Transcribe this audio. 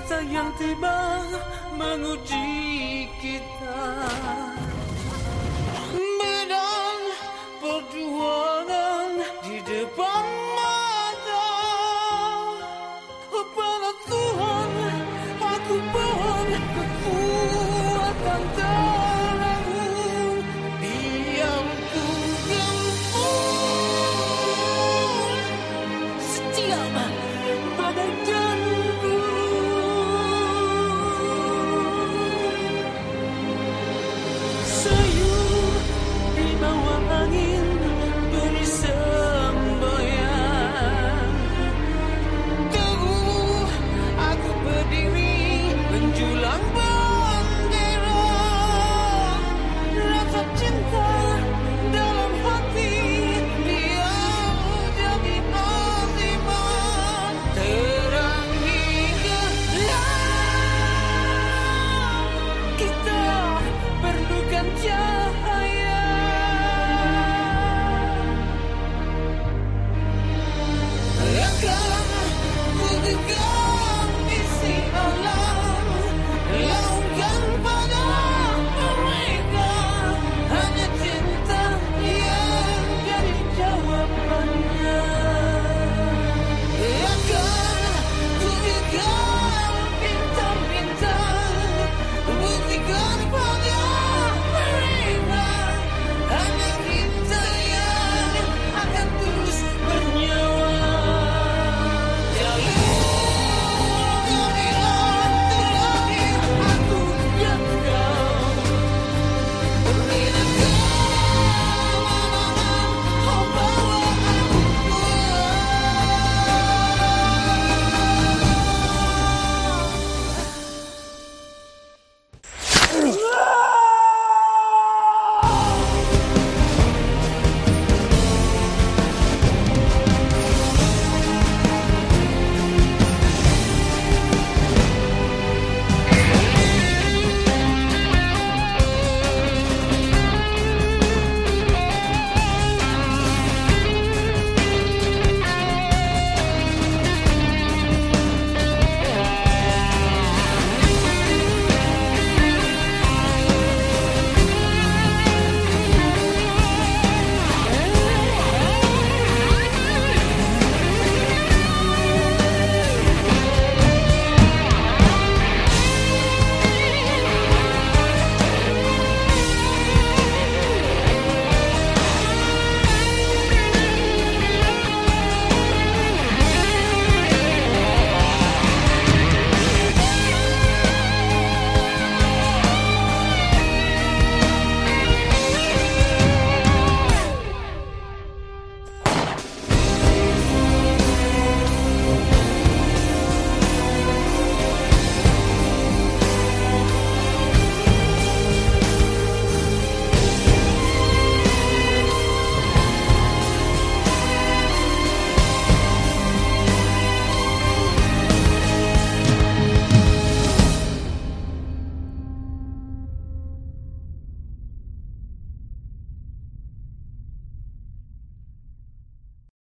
cinta yang tiba menguji kita.